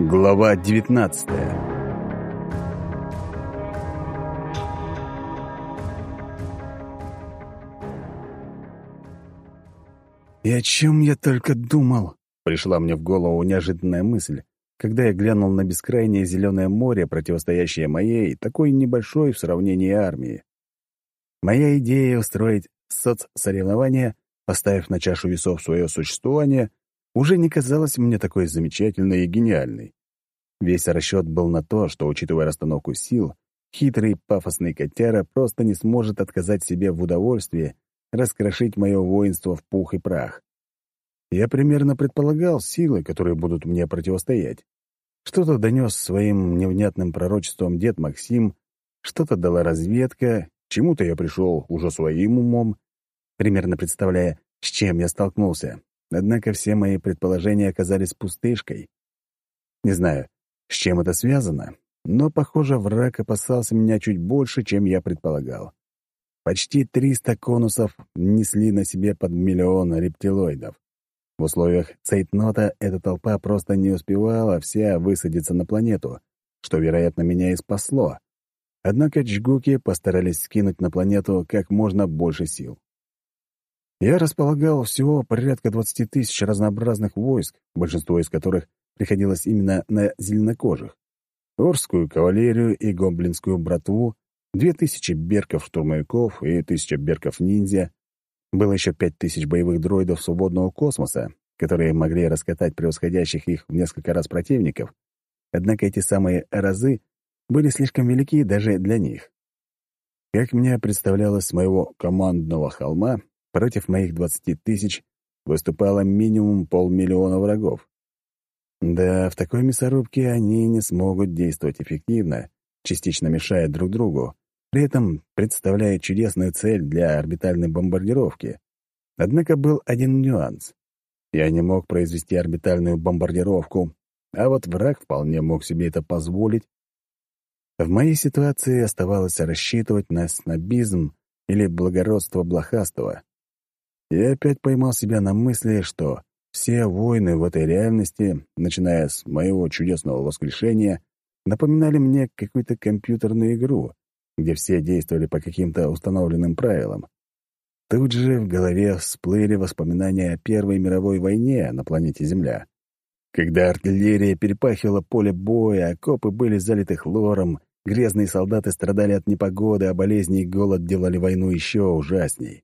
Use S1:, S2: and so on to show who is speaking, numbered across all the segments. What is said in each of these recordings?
S1: Глава 19 «И о чем я только думал?» — пришла мне в голову неожиданная мысль, когда я глянул на бескрайнее зеленое море, противостоящее моей, такой небольшой в сравнении армии. Моя идея устроить соцсоревнования, поставив на чашу весов свое существование, уже не казалась мне такой замечательной и гениальной. Весь расчет был на то, что, учитывая расстановку сил, хитрый пафосный котяра просто не сможет отказать себе в удовольствии раскрошить мое воинство в пух и прах. Я примерно предполагал силы, которые будут мне противостоять. Что-то донес своим невнятным пророчеством дед Максим, что-то дала разведка, чему-то я пришел уже своим умом, примерно представляя, с чем я столкнулся. Однако все мои предположения оказались пустышкой. Не знаю, с чем это связано, но, похоже, враг опасался меня чуть больше, чем я предполагал. Почти 300 конусов несли на себе под миллион рептилоидов. В условиях цейтнота эта толпа просто не успевала вся высадиться на планету, что, вероятно, меня и спасло. Однако джгуки постарались скинуть на планету как можно больше сил. Я располагал всего порядка 20 тысяч разнообразных войск, большинство из которых приходилось именно на зеленокожих. Орскую кавалерию и гоблинскую братву, две тысячи берков-штурмовиков и тысяча берков-ниндзя. Было еще пять тысяч боевых дроидов свободного космоса, которые могли раскатать превосходящих их в несколько раз противников. Однако эти самые разы были слишком велики даже для них. Как мне представлялось с моего командного холма, Против моих двадцати тысяч выступало минимум полмиллиона врагов. Да, в такой мясорубке они не смогут действовать эффективно, частично мешая друг другу, при этом представляя чудесную цель для орбитальной бомбардировки. Однако был один нюанс. Я не мог произвести орбитальную бомбардировку, а вот враг вполне мог себе это позволить. В моей ситуации оставалось рассчитывать на снобизм или благородство блохастого. Я опять поймал себя на мысли, что все войны в этой реальности, начиная с моего чудесного воскрешения, напоминали мне какую-то компьютерную игру, где все действовали по каким-то установленным правилам. Тут же в голове всплыли воспоминания о Первой мировой войне на планете Земля. Когда артиллерия перепахивала поле боя, окопы были залиты хлором, грязные солдаты страдали от непогоды, а болезни и голод делали войну еще ужасней.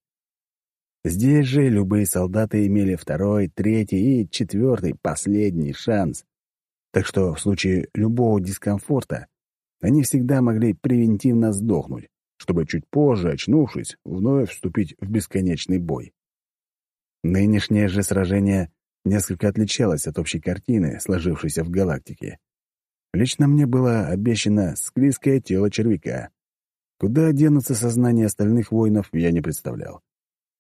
S1: Здесь же любые солдаты имели второй, третий и четвертый, последний шанс. Так что в случае любого дискомфорта они всегда могли превентивно сдохнуть, чтобы чуть позже, очнувшись, вновь вступить в бесконечный бой. Нынешнее же сражение несколько отличалось от общей картины, сложившейся в галактике. Лично мне было обещано склизкое тело червяка. Куда денутся сознания остальных воинов, я не представлял.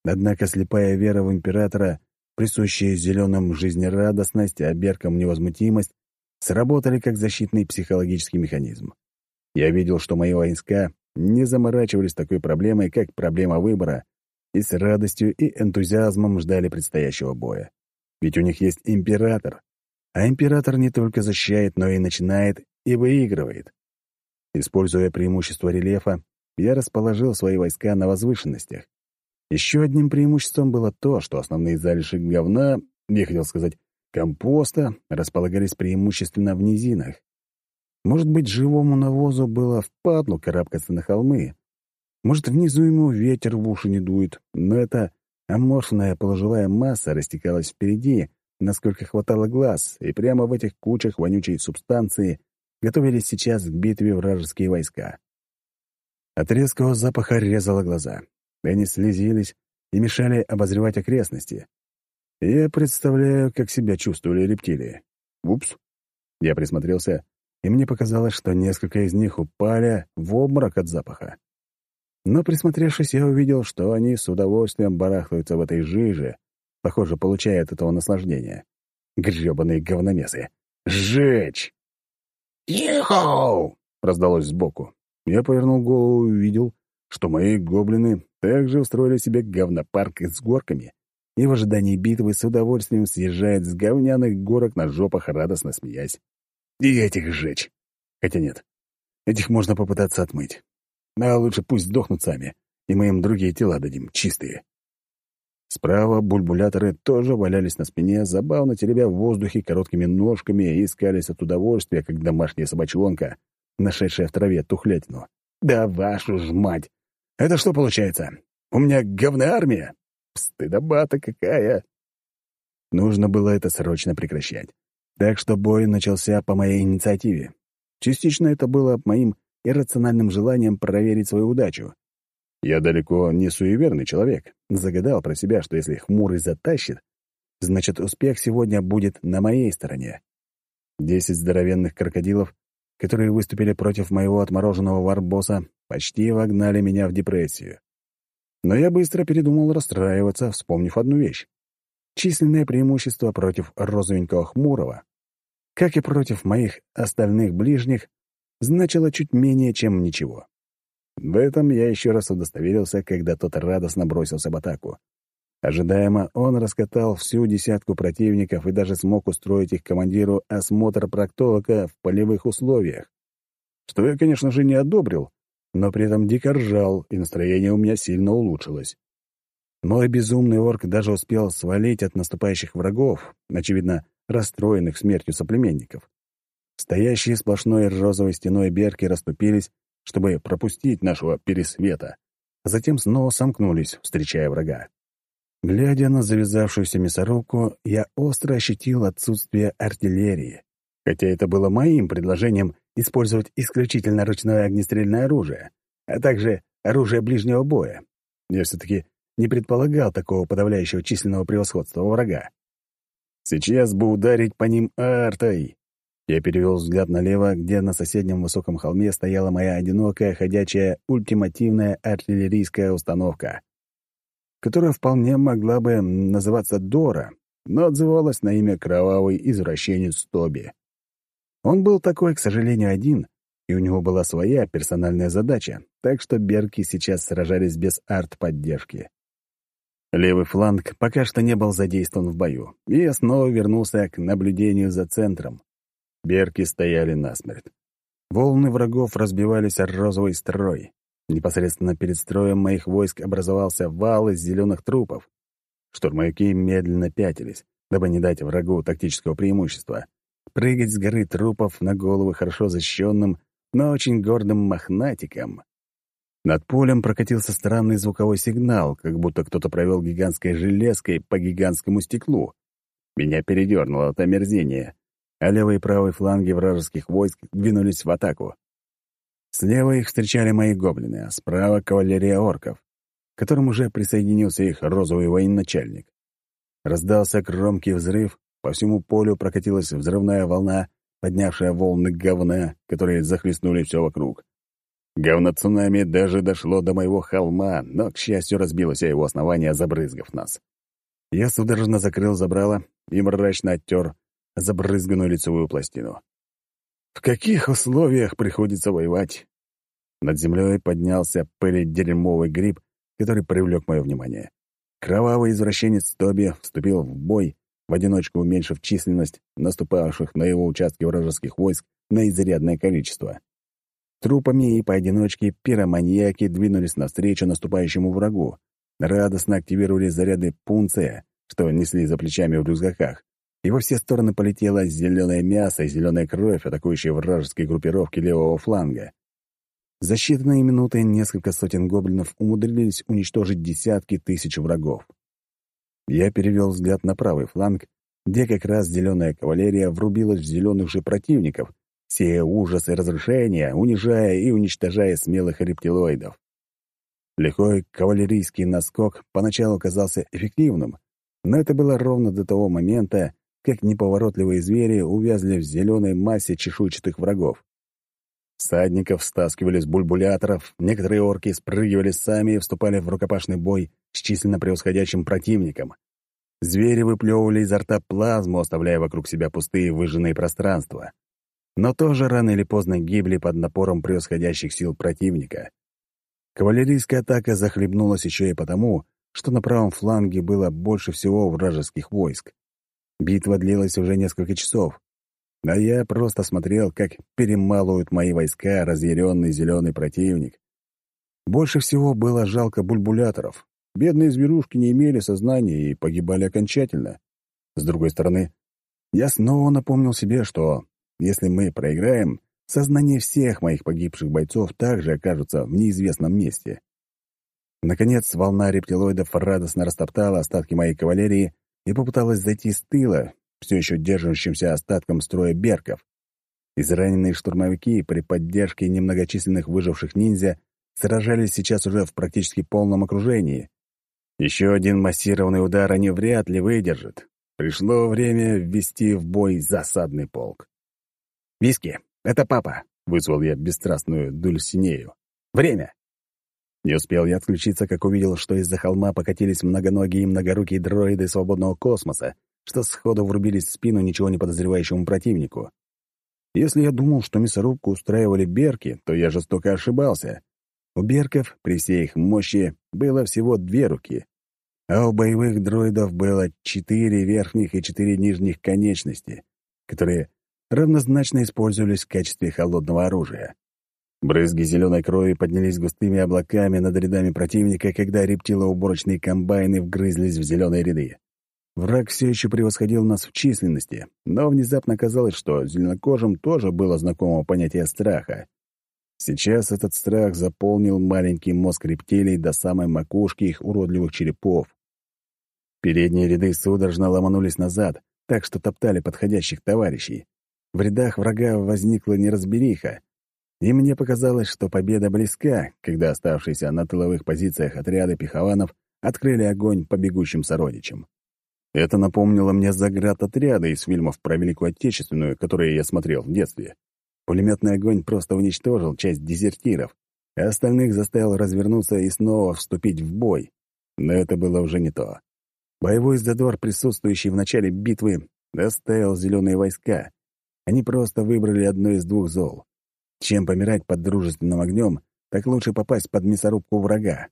S1: Однако слепая вера в императора, присущая зеленым жизнерадостность, а беркам невозмутимость, сработали как защитный психологический механизм. Я видел, что мои войска не заморачивались такой проблемой, как проблема выбора, и с радостью и энтузиазмом ждали предстоящего боя. Ведь у них есть император, а император не только защищает, но и начинает и выигрывает. Используя преимущество рельефа, я расположил свои войска на возвышенностях, еще одним преимуществом было то, что основные залежи говна, я хотел сказать, компоста, располагались преимущественно в низинах. Может быть, живому навозу было впадло карабкаться на холмы. Может, внизу ему ветер в уши не дует, но эта аморфная положевая масса растекалась впереди, насколько хватало глаз, и прямо в этих кучах вонючей субстанции готовились сейчас к битве вражеские войска. От резкого запаха резало глаза. Они слезились и мешали обозревать окрестности. Я представляю, как себя чувствовали рептилии. Упс. Я присмотрелся, и мне показалось, что несколько из них упали в обморок от запаха. Но, присмотревшись, я увидел, что они с удовольствием барахтаются в этой жиже, похоже, получая от этого наслаждение. Грёбаные говномесы! Сжечь! «Ихоу!» — раздалось сбоку. Я повернул голову и увидел, что мои гоблины также устроили себе говнопарк с горками и в ожидании битвы с удовольствием съезжает с говняных горок на жопах, радостно смеясь. И этих сжечь. Хотя нет, этих можно попытаться отмыть. А лучше пусть сдохнут сами, и мы им другие тела дадим, чистые. Справа бульбуляторы тоже валялись на спине, забавно теребя в воздухе короткими ножками и искались от удовольствия, как домашняя собачонка, нашедшая в траве тухлятину. «Да вашу ж мать! Это что получается? У меня говная армия? Стыдоба-то какая!» Нужно было это срочно прекращать. Так что бой начался по моей инициативе. Частично это было моим иррациональным желанием проверить свою удачу. Я далеко не суеверный человек. Загадал про себя, что если хмурый затащит, значит, успех сегодня будет на моей стороне. Десять здоровенных крокодилов, которые выступили против моего отмороженного варбоса, почти вогнали меня в депрессию. Но я быстро передумал расстраиваться, вспомнив одну вещь. Численное преимущество против розовенького хмурого, как и против моих остальных ближних, значило чуть менее, чем ничего. В этом я еще раз удостоверился, когда тот радостно бросился в атаку. Ожидаемо, он раскатал всю десятку противников и даже смог устроить их командиру осмотр проктолога в полевых условиях. Что я, конечно же, не одобрил, но при этом дико ржал, и настроение у меня сильно улучшилось. Мой безумный орк даже успел свалить от наступающих врагов, очевидно, расстроенных смертью соплеменников. Стоящие сплошной розовой стеной берки расступились, чтобы пропустить нашего пересвета, а затем снова сомкнулись, встречая врага. Глядя на завязавшуюся мясорубку, я остро ощутил отсутствие артиллерии, хотя это было моим предложением использовать исключительно ручное огнестрельное оружие, а также оружие ближнего боя. Я все-таки не предполагал такого подавляющего численного превосходства врага. Сейчас бы ударить по ним артой, я перевел взгляд налево, где на соседнем высоком холме стояла моя одинокая, ходячая, ультимативная артиллерийская установка, которая вполне могла бы называться Дора, но отзывалась на имя кровавый извращенец Тоби. Он был такой, к сожалению, один, и у него была своя персональная задача, так что берки сейчас сражались без арт-поддержки. Левый фланг пока что не был задействован в бою, и я снова вернулся к наблюдению за центром. Берки стояли насмерть. Волны врагов разбивались о розовый строй. Непосредственно перед строем моих войск образовался вал из зеленых трупов. Штурмовики медленно пятились, дабы не дать врагу тактического преимущества. Прыгать с горы трупов на головы хорошо защищенным, но очень гордым мохнатиком. Над полем прокатился странный звуковой сигнал, как будто кто-то провел гигантской железкой по гигантскому стеклу. Меня передернуло от омерзения а левый и правый фланги вражеских войск двинулись в атаку. Слева их встречали мои гоблины, а справа — кавалерия орков, к которым уже присоединился их розовый военачальник. Раздался громкий взрыв, по всему полю прокатилась взрывная волна, поднявшая волны говна, которые захлестнули все вокруг. Говно-цунами даже дошло до моего холма, но, к счастью, разбилось о его основание, забрызгав нас. Я судорожно закрыл забрало и мрачно оттер забрызганную лицевую пластину. В каких условиях приходится воевать? Над землей поднялся пыль-дерьмовый гриб, который привлек мое внимание. Кровавый извращенец Тоби вступил в бой, в одиночку уменьшив численность наступавших на его участке вражеских войск на изрядное количество. Трупами и поодиночке пироманьяки двинулись навстречу наступающему врагу, радостно активировали заряды пунция, что несли за плечами в рюкзаках, и во все стороны полетело зеленое мясо и зеленая кровь, атакующие вражеские группировки левого фланга. За считанные минуты несколько сотен гоблинов умудрились уничтожить десятки тысяч врагов. Я перевел взгляд на правый фланг, где как раз зеленая кавалерия врубилась в зеленых же противников, сея ужас и разрушения, унижая и уничтожая смелых рептилоидов. Лихой кавалерийский наскок поначалу казался эффективным, но это было ровно до того момента, как неповоротливые звери увязли в зеленой массе чешуйчатых врагов. Всадников стаскивали с бульбуляторов, некоторые орки спрыгивали сами и вступали в рукопашный бой с численно превосходящим противником. Звери выплевывали изо рта плазму, оставляя вокруг себя пустые выжженные пространства. Но тоже рано или поздно гибли под напором превосходящих сил противника. Кавалерийская атака захлебнулась еще и потому, что на правом фланге было больше всего вражеских войск. Битва длилась уже несколько часов. А я просто смотрел, как перемалывают мои войска разъяренный зеленый противник. Больше всего было жалко бульбуляторов. Бедные зверушки не имели сознания и погибали окончательно. С другой стороны, я снова напомнил себе, что если мы проиграем, сознание всех моих погибших бойцов также окажется в неизвестном месте. Наконец, волна рептилоидов радостно растоптала остатки моей кавалерии и попыталась зайти с тыла, все еще держащимся остатком строя берков. Израненные штурмовики при поддержке немногочисленных выживших ниндзя сражались сейчас уже в практически полном окружении. Еще один массированный удар они вряд ли выдержат. Пришло время ввести в бой засадный полк. «Виски, это папа!» — вызвал я бесстрастную Дульсинею. «Время!» Не успел я отключиться, как увидел, что из-за холма покатились многоногие и многорукие дроиды свободного космоса, что сходу врубились в спину ничего не подозревающему противнику. Если я думал, что мясорубку устраивали берки, то я жестоко ошибался. У берков, при всей их мощи, было всего две руки, а у боевых дроидов было четыре верхних и четыре нижних конечности, которые равнозначно использовались в качестве холодного оружия. Брызги зеленой крови поднялись густыми облаками над рядами противника, когда рептилоуборочные комбайны вгрызлись в зеленые ряды. Враг все еще превосходил нас в численности, но внезапно казалось, что зеленокожим тоже было знакомо понятие страха. Сейчас этот страх заполнил маленький мозг рептилий до самой макушки их уродливых черепов. Передние ряды судорожно ломанулись назад, так что топтали подходящих товарищей. В рядах врага возникла неразбериха, и мне показалось, что победа близка, когда оставшиеся на тыловых позициях отряды пехованов открыли огонь по бегущим сородичам. Это напомнило мне заградотряды из фильмов про Великую Отечественную, которые я смотрел в детстве. Пулеметный огонь просто уничтожил часть дезертиров, а остальных заставил развернуться и снова вступить в бой. Но это было уже не то. Боевой задор, присутствующий в начале битвы, доставил зеленые войска. Они просто выбрали одно из двух зол. Чем помирать под дружественным огнем, так лучше попасть под мясорубку врага.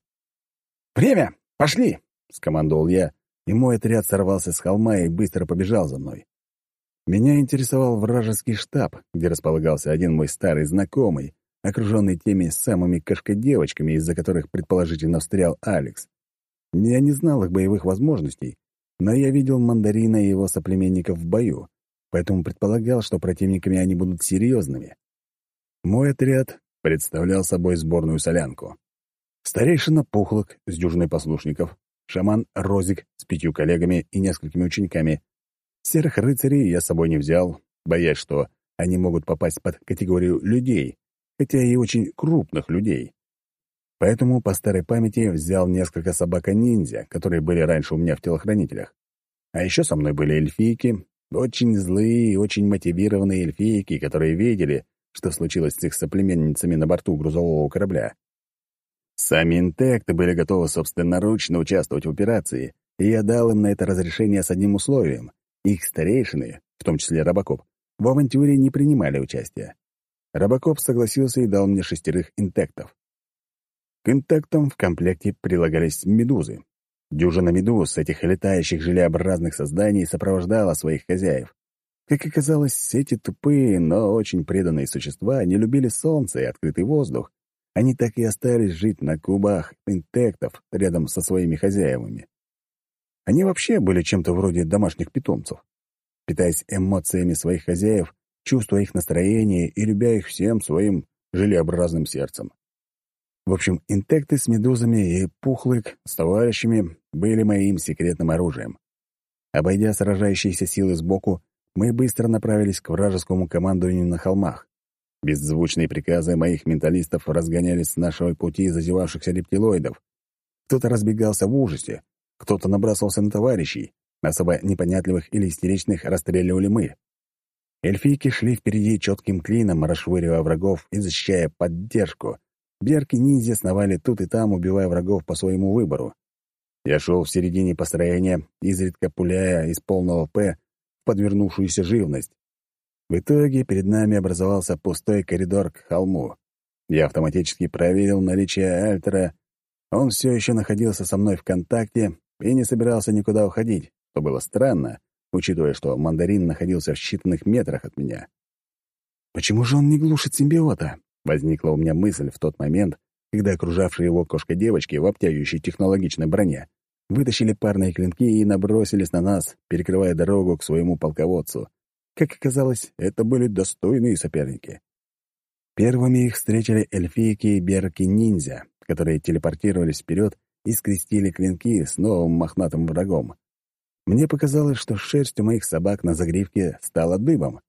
S1: «Время! Пошли!» — скомандовал я, и мой отряд сорвался с холма и быстро побежал за мной. Меня интересовал вражеский штаб, где располагался один мой старый знакомый, окруженный теми самыми кошкодевочками, из-за которых предположительно встрял Алекс. Я не знал их боевых возможностей, но я видел мандарина и его соплеменников в бою, поэтому предполагал, что противниками они будут серьезными. Мой отряд представлял собой сборную солянку. Старейшина Пухлок с дюжиной послушников, шаман Розик с пятью коллегами и несколькими учениками, Серых рыцарей я с собой не взял, боясь, что они могут попасть под категорию людей, хотя и очень крупных людей. Поэтому по старой памяти взял несколько собака-ниндзя, которые были раньше у меня в телохранителях. А еще со мной были эльфийки, очень злые и очень мотивированные эльфийки, которые видели, что случилось с их соплеменницами на борту грузового корабля. Сами интекты были готовы собственноручно участвовать в операции, и я дал им на это разрешение с одним условием. Их старейшины, в том числе Робокоп, в авантюре не принимали участия. Робокоп согласился и дал мне шестерых интектов. К интектам в комплекте прилагались медузы. Дюжина медуз, этих летающих желеобразных созданий, сопровождала своих хозяев. Как оказалось, эти тупые, но очень преданные существа не любили солнце и открытый воздух. Они так и остались жить на кубах интектов рядом со своими хозяевами. Они вообще были чем-то вроде домашних питомцев. Питаясь эмоциями своих хозяев, чувствуя их настроение и любя их всем своим желеобразным сердцем. В общем, интекты с медузами и пухлык с товарищами были моим секретным оружием. Обойдя сражающиеся силы сбоку, мы быстро направились к вражескому командованию на холмах. Беззвучные приказы моих менталистов разгонялись с нашего пути зазевавшихся рептилоидов. Кто-то разбегался в ужасе, кто-то набрасывался на товарищей, особо непонятливых или истеричных расстреливали мы. Эльфийки шли впереди четким клином, расшвыривая врагов и защищая поддержку. Берки-ниндзя сновали тут и там, убивая врагов по своему выбору. Я шел в середине построения, изредка пуляя из полного «П» в подвернувшуюся живность. В итоге перед нами образовался пустой коридор к холму. Я автоматически проверил наличие альтера. Он все еще находился со мной в контакте и не собирался никуда уходить, что было странно, учитывая, что мандарин находился в считанных метрах от меня. «Почему же он не глушит симбиота?» — возникла у меня мысль в тот момент, когда окружавшие его кошка-девочки в обтягивающей технологичной броне вытащили парные клинки и набросились на нас, перекрывая дорогу к своему полководцу. Как оказалось, это были достойные соперники. Первыми их встретили эльфийки и берки-ниндзя, которые телепортировались вперед и скрестили клинки с новым мохнатым врагом. Мне показалось, что шерсть у моих собак на загривке стала дыбом.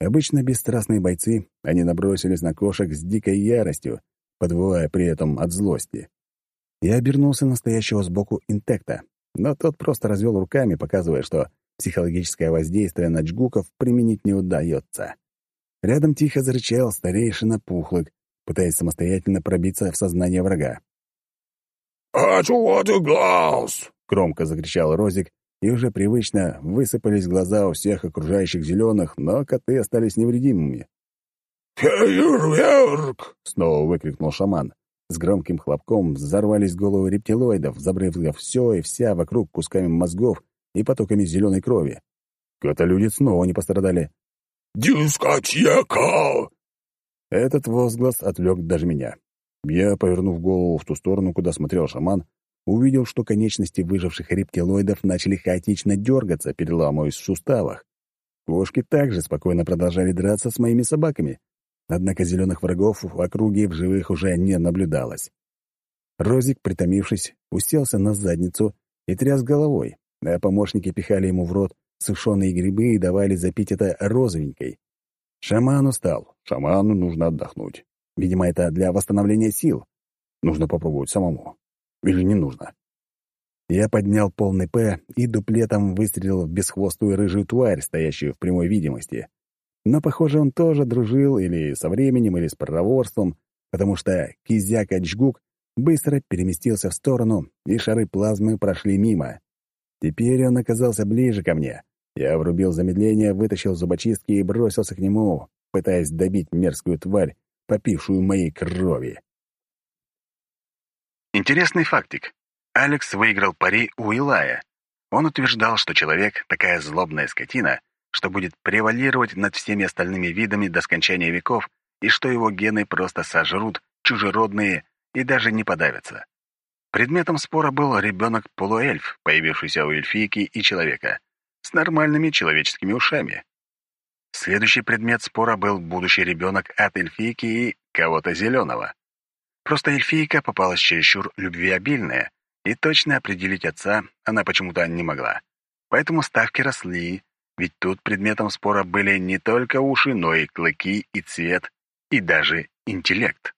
S1: Обычно бесстрастные бойцы, они набросились на кошек с дикой яростью, подвывая при этом от злости. Я обернулся настоящего сбоку интекта, но тот просто развел руками, показывая, что психологическое воздействие на джгуков применить не удается. Рядом тихо зарычал старейшина Пухлык, пытаясь самостоятельно пробиться в сознание врага.
S2: «А чего ты глаз?»
S1: — громко закричал Розик, и уже привычно высыпались глаза у всех окружающих зеленых, но коты остались невредимыми.
S2: «Фейерверк!»
S1: — снова выкрикнул шаман. С громким хлопком взорвались головы рептилоидов, забрызгав все и вся вокруг кусками мозгов и потоками зеленой крови. Кота-люди снова не пострадали.
S2: «Дискотека!»
S1: Этот возглас отвлек даже меня. Я, повернув голову в ту сторону, куда смотрел шаман, увидел, что конечности выживших рептилоидов начали хаотично дергаться, переламываясь в суставах. Кошки также спокойно продолжали драться с моими собаками, однако зеленых врагов в округе в живых уже не наблюдалось. Розик, притомившись, уселся на задницу и тряс головой, а помощники пихали ему в рот сушеные грибы и давали запить это розовенькой. Шаман устал, шаману нужно отдохнуть. Видимо, это для восстановления сил. Нужно попробовать самому. Или не нужно? Я поднял полный «П» и дуплетом выстрелил в бесхвостую рыжую тварь, стоящую в прямой видимости. Но, похоже, он тоже дружил или со временем, или с проворством, потому что кизяк-очгук быстро переместился в сторону, и шары плазмы прошли мимо. Теперь он оказался ближе ко мне. Я врубил замедление, вытащил зубочистки и бросился к нему, пытаясь добить мерзкую тварь, попившую моей крови.
S3: Интересный фактик. Алекс выиграл пари у Илая. Он утверждал, что человек — такая злобная скотина, что будет превалировать над всеми остальными видами до скончания веков и что его гены просто сожрут, чужеродные и даже не подавятся. Предметом спора был ребенок-полуэльф, появившийся у эльфийки и человека, с нормальными человеческими ушами. Следующий предмет спора был будущий ребенок от эльфийки и кого-то зеленого. Просто эльфийка попалась чересчур любвеобильная, и точно определить отца она почему-то не могла. Поэтому ставки росли, ведь тут предметом спора были не только уши, но и клыки, и цвет, и даже интеллект.